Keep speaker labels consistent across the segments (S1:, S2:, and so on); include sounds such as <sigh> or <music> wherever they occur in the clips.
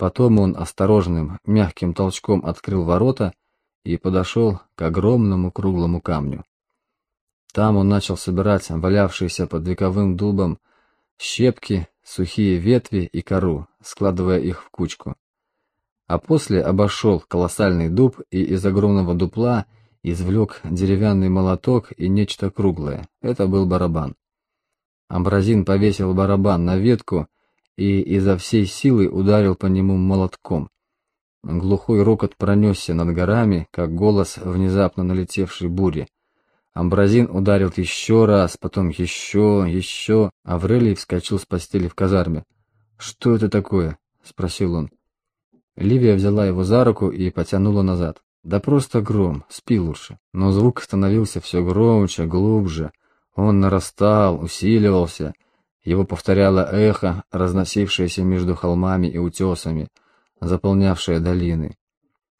S1: Потом он осторожным, мягким толчком открыл ворота и подошел к огромному круглому камню. Там он начал собирать валявшиеся под вековым дубом щепки, сухие ветви и кору, складывая их в кучку. А после обошел колоссальный дуб и из огромного дупла извлек деревянный молоток и нечто круглое. Это был барабан. Амбразин повесил барабан на ветку и изо всей силы ударил по нему молотком. Глухой рокот пронесся над горами, как голос внезапно налетевшей бури. Амбразин ударил еще раз, потом еще, еще. Аврелий вскочил с постели в казарме. «Что это такое?» — спросил он. Ливия взяла его за руку и потянула назад. «Да просто гром, спи лучше». Но звук становился все громче, глубже. Он нарастал, усиливался. Его повторяло эхо, разносившееся между холмами и утесами, заполнявшее долины.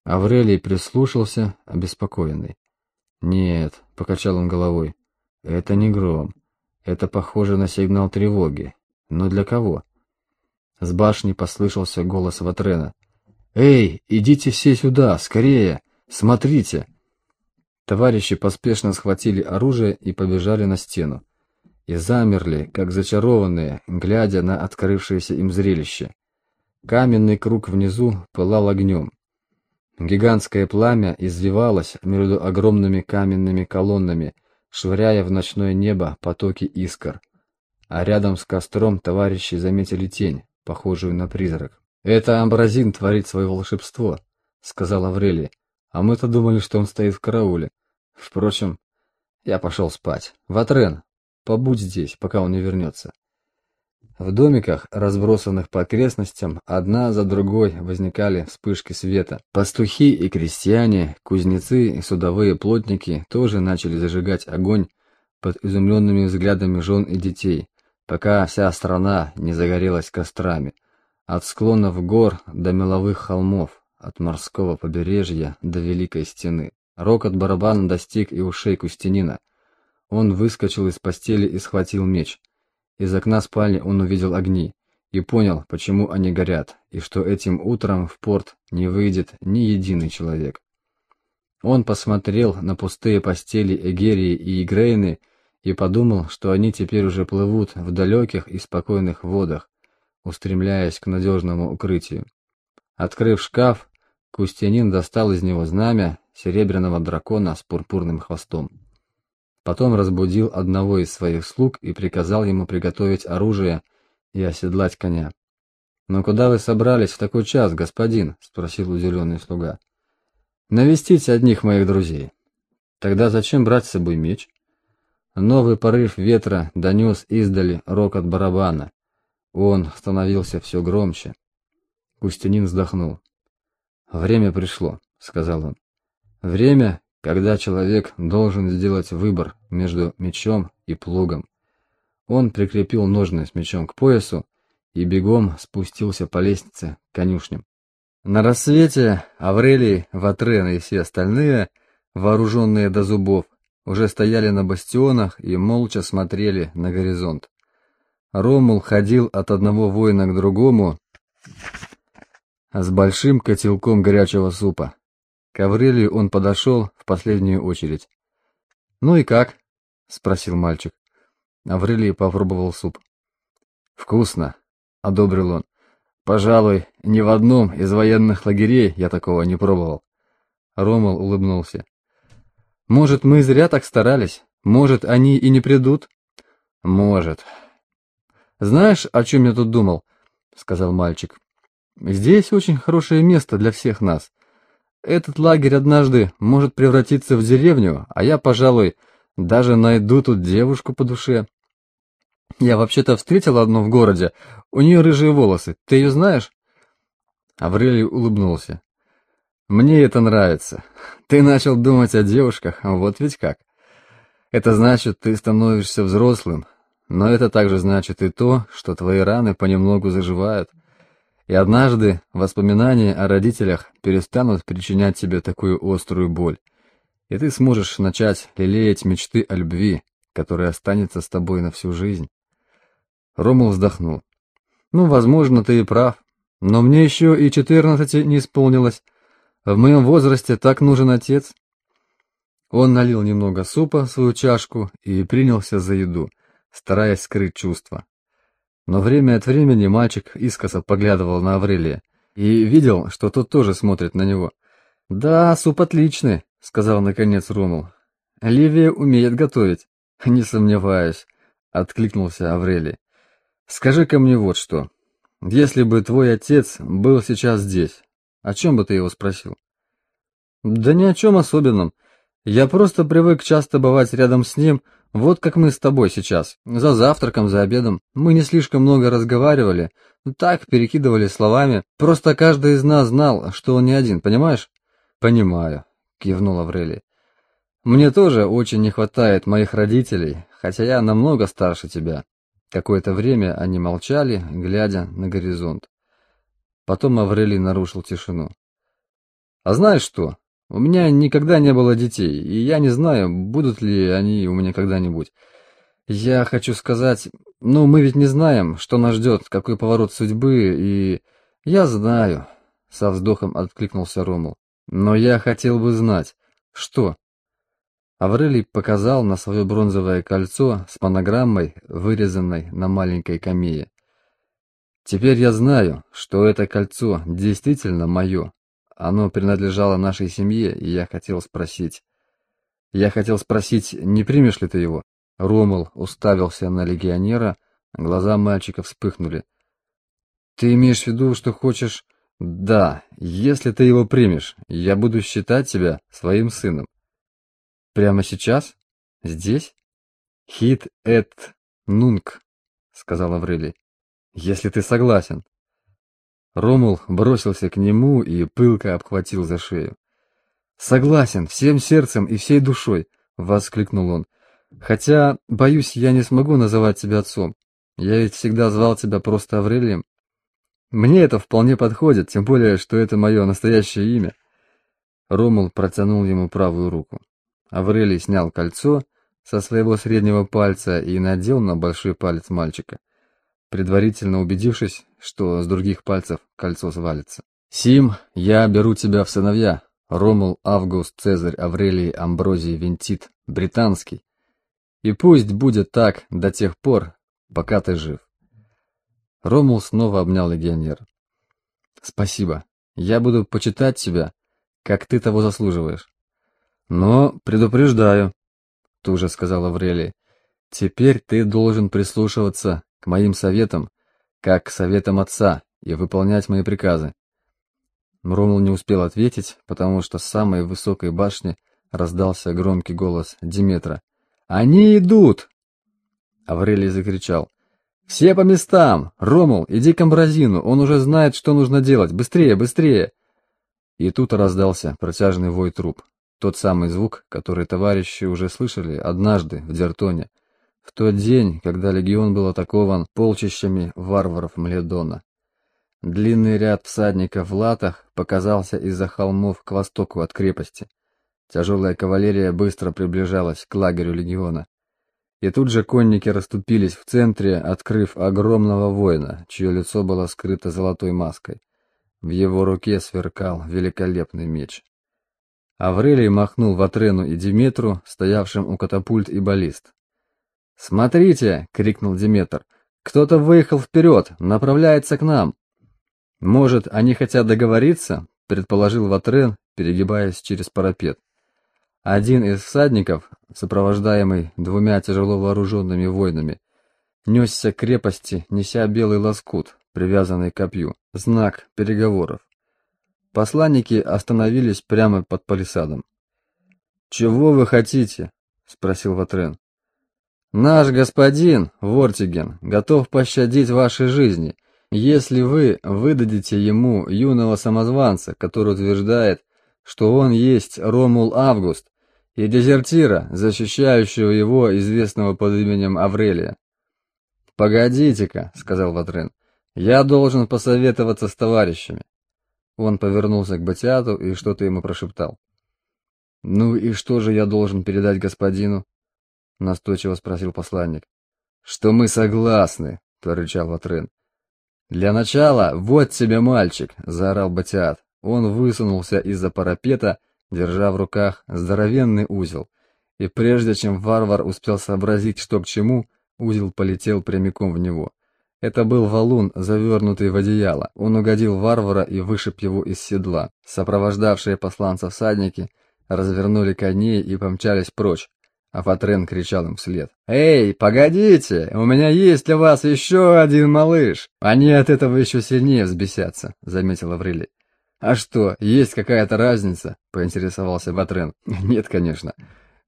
S1: Аврелий прислушался, обеспокоенный. «Нет», — покачал он головой, — «это не гром. Это похоже на сигнал тревоги. Но для кого?» С башни послышался голос Ватрена. «Эй, идите все сюда, скорее! Смотрите!» Товарищи поспешно схватили оружие и побежали на стену. И замерли, как зачарованные, глядя на открывшееся им зрелище. Каменный круг внизу пылал огнем. Гигантское пламя извивалось между огромными каменными колоннами, швыряя в ночное небо потоки искр. А рядом с костром товарищи заметили тень, похожую на призрак. «Это Амбразин творит свое волшебство», — сказал Аврелий. «А мы-то думали, что он стоит в карауле. Впрочем, я пошел спать. Ватрен, побудь здесь, пока он не вернется». В домиках, разбросанных по окрестностям, одна за другой возникали вспышки света. Пастухи и крестьяне, кузнецы и судовые плотники тоже начали зажигать огонь под изумленными взглядами жен и детей, пока вся страна не загорелась кострами. От склонов гор до меловых холмов, от морского побережья до Великой Стены. Рокот барабана достиг и ушей Кустянина. Он выскочил из постели и схватил меч. Из окна спальни он увидел огни и понял, почему они горят, и что этим утром в порт не выйдет ни единый человек. Он посмотрел на пустые постели Эгерии и Игрейны и подумал, что они теперь уже плывут в далеких и спокойных водах, устремляясь к надежному укрытию. Открыв шкаф, Кустянин достал из него знамя серебряного дракона с пурпурным хвостом. Потом разбудил одного из своих слуг и приказал ему приготовить оружие и оседлать коня. «Но куда вы собрались в такой час, господин?» — спросил удивленный слуга. «Навестить одних моих друзей». «Тогда зачем брать с собой меч?» Новый порыв ветра донес издали рокот барабана. Он становился все громче. Кустянин вздохнул. «Время пришло», — сказал он. «Время, когда человек должен сделать выбор между мечом и плугом. Он прикрепил ножны с мечом к поясу и бегом спустился по лестнице к конюшням. На рассвете Аврелий, Ватрен и все остальные, вооруженные до зубов, уже стояли на бастионах и молча смотрели на горизонт. Ромул ходил от одного воина к другому с большим котелком горячего супа. К Аврелию он подошел в последнюю очередь. «Ну и как?» — спросил мальчик. Аврелий попробовал суп. «Вкусно», — одобрил он. «Пожалуй, ни в одном из военных лагерей я такого не пробовал». Ромал улыбнулся. «Может, мы зря так старались? Может, они и не придут?» «Может». «Знаешь, о чем я тут думал?» — сказал мальчик. «Здесь очень хорошее место для всех нас. Этот лагерь однажды может превратиться в деревню, а я, пожалуй, даже найду тут девушку по душе. Я вообще-то встретил одну в городе, у нее рыжие волосы, ты ее знаешь?» Аврелий улыбнулся. «Мне это нравится. Ты начал думать о девушках, вот ведь как. Это значит, ты становишься взрослым, но это также значит и то, что твои раны понемногу заживают. И однажды воспоминания о родителях перестанут причинять тебе такую острую боль. И ты сможешь начать лелеять мечты о любви, которая останется с тобой на всю жизнь. Ромул вздохнул. Ну, возможно, ты и прав. Но мне еще и четырнадцати не исполнилось. В моем возрасте так нужен отец. Он налил немного супа в свою чашку и принялся за еду, стараясь скрыть чувства. Но время от времени мальчик искоса поглядывал на Аврелия и видел, что тот тоже смотрит на него. «Да, суп отличный», — сказал наконец Ромул. «Ливия умеет готовить». «Не сомневаюсь», — откликнулся Аврелий. «Скажи-ка мне вот что. Если бы твой отец был сейчас здесь, о чем бы ты его спросил?» «Да ни о чем особенном. Я просто привык часто бывать рядом с ним, вот как мы с тобой сейчас. За завтраком, за обедом. Мы не слишком много разговаривали, так перекидывали словами. Просто каждый из нас знал, что он не один, понимаешь? Понимаю, кивнул Аврелий. Мне тоже очень не хватает моих родителей, хотя я намного старше тебя. Какое-то время они молчали, глядя на горизонт. Потом Аврелий нарушил тишину. А знаешь что? У меня никогда не было детей, и я не знаю, будут ли они у меня когда-нибудь. Я хочу сказать, ну, мы ведь не знаем, что нас ждет, какой поворот судьбы, и... Я знаю, — со вздохом откликнулся Ромул. Но я хотел бы знать, что... Аврелий показал на свое бронзовое кольцо с монограммой, вырезанной на маленькой камее. Теперь я знаю, что это кольцо действительно мое, оно принадлежало нашей семье, и я хотел спросить... Я хотел спросить, не примешь ли ты его? Ромул уставился на легионера, глаза мальчика вспыхнули. Ты имеешь в виду, что хочешь... Да, если ты его примешь, я буду считать тебя своим сыном. Прямо сейчас? Здесь? Хит эт нунг, сказал Аврелий. Если ты согласен. Ромул бросился к нему и пылко обхватил за шею. «Согласен, всем сердцем и всей душой!» — воскликнул он. «Хотя, боюсь, я не смогу называть тебя отцом. Я ведь всегда звал тебя просто Аврелием. Мне это вполне подходит, тем более, что это мое настоящее имя». Ромул протянул ему правую руку. Аврелий снял кольцо со своего среднего пальца и надел на большой палец мальчика предварительно убедившись, что с других пальцев кольцо свалится. «Сим, я беру тебя в сыновья, Ромул Август Цезарь Аврелий Амброзий Вентит, британский. И пусть будет так до тех пор, пока ты жив». Ромул снова обнял легионера. «Спасибо. Я буду почитать тебя, как ты того заслуживаешь. Но предупреждаю, — тут же сказал Аврелий, — теперь ты должен прислушиваться к моим советам, как к советам отца, и выполнять мои приказы. Ромул не успел ответить, потому что с самой высокой башни раздался громкий голос Диметра. «Они идут!» Аврелий закричал. «Все по местам! Ромул, иди к Амбразину, он уже знает, что нужно делать! Быстрее, быстрее!» И тут раздался протяжный вой труп. Тот самый звук, который товарищи уже слышали однажды в Дертоне, в тот день, когда легион был атакован полчищами варваров Мледона. Длинный ряд всадников в латах показался из-за холмов к востоку от крепости. Тяжелая кавалерия быстро приближалась к лагерю легиона. И тут же конники расступились в центре, открыв огромного воина, чье лицо было скрыто золотой маской. В его руке сверкал великолепный меч. Аврелий махнул Ватрену и Диметру, стоявшим у катапульт и баллист. «Смотрите!» — крикнул Диметр. «Кто-то выехал вперед, направляется к нам!» «Может, они хотят договориться?» — предположил Ватрен, перегибаясь через парапет. Один из всадников, сопровождаемый двумя тяжело вооруженными воинами, несся к крепости, неся белый лоскут, привязанный к копью, знак переговоров. Посланники остановились прямо под палисадом. «Чего вы хотите?» — спросил Ватрен. Наш господин, Вортиген, готов пощадить ваши жизни, если вы выдадите ему юного самозванца, который утверждает, что он есть Ромул Август, и дезертира, защищающего его, известного под именем Аврелия. «Погодите-ка», — сказал Ватрен, — «я должен посоветоваться с товарищами». Он повернулся к Батиату и что-то ему прошептал. «Ну и что же я должен передать господину?» Настойчиво спросил посланник. Что мы согласны, прорычал Ватрен. «Для начала, вот тебе мальчик!» — заорал Батиат. Он высунулся из-за парапета, держа в руках здоровенный узел. И прежде чем варвар успел сообразить, что к чему, узел полетел прямиком в него. Это был валун, завернутый в одеяло. Он угодил варвара и вышиб его из седла. Сопровождавшие посланца всадники развернули коней и помчались прочь. А Фатрен кричал им вслед. «Эй, погодите! У меня есть для вас еще один малыш!» «Они от этого еще сильнее взбесятся», — заметила Аврелий. «А что, есть какая-то разница?» — поинтересовался Батрен. <laughs> «Нет, конечно.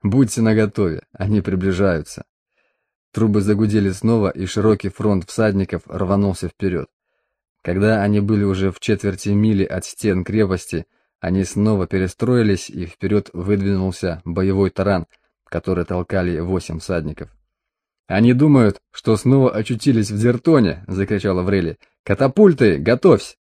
S1: Будьте наготове, они приближаются». Трубы загудели снова, и широкий фронт всадников рванулся вперед. Когда они были уже в четверти мили от стен крепости, они снова перестроились, и вперед выдвинулся боевой таран, который толкали восемь всадников. «Они думают, что снова очутились в Дертоне!» — закричала Врели. «Катапульты, готовься!»